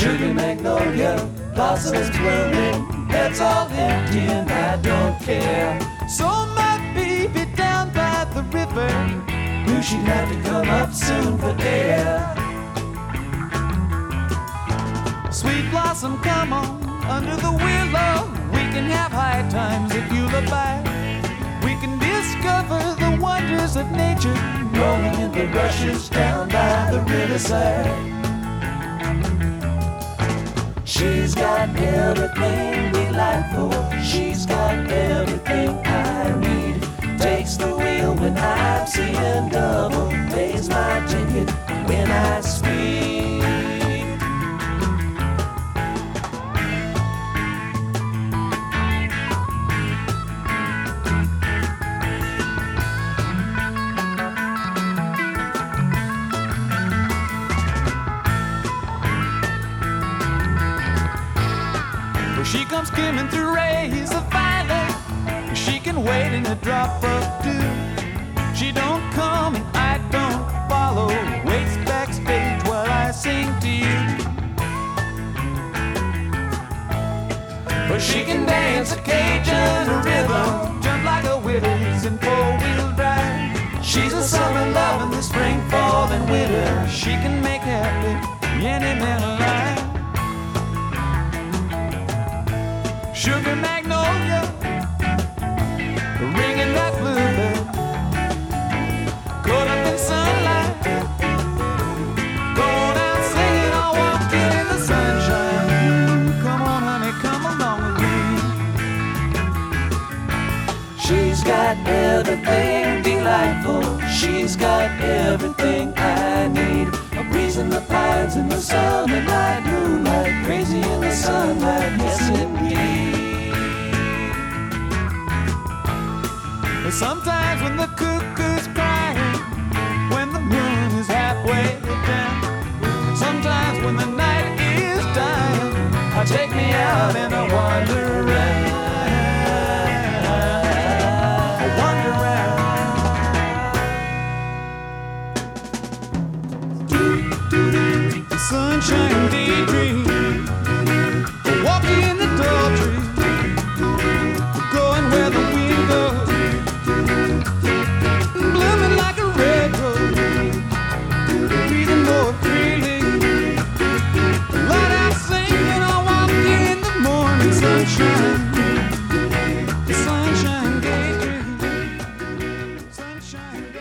Sugar magnolia, blossoms blooming, that's all empty and I don't care. So my baby down by the river, knew she'd have to come up soon for air. Sweet blossom, come on, under the willow, we can have high times if you look back. We can discover the wonders of nature, rolling in the rushes down by the riverside. She's got everything delightful. She's got everything I need. Takes the wheel when I'm seeing double. Pays my ticket She comes skimming through rays of violet. She can wait in a drop of dew. She don't come and I don't follow. Waits backstage while I sing to you. But she can dance a Cajun rhythm, jump like a Willys in four-wheel drive. She's a summer love in the spring, fall, and winter. She can make happy any man alive. Sugar magnolia, ringing that bluebell, caught up in sunlight, going out singing or walking in the sunshine. Come on, honey, come along with me. She's got everything delightful. She's got everything I need. Sometimes when the cuckoo's crying, when the moon is halfway down, sometimes when the night is dying, I take me out and I wander around. sunshine, the sunshine gave sunshine.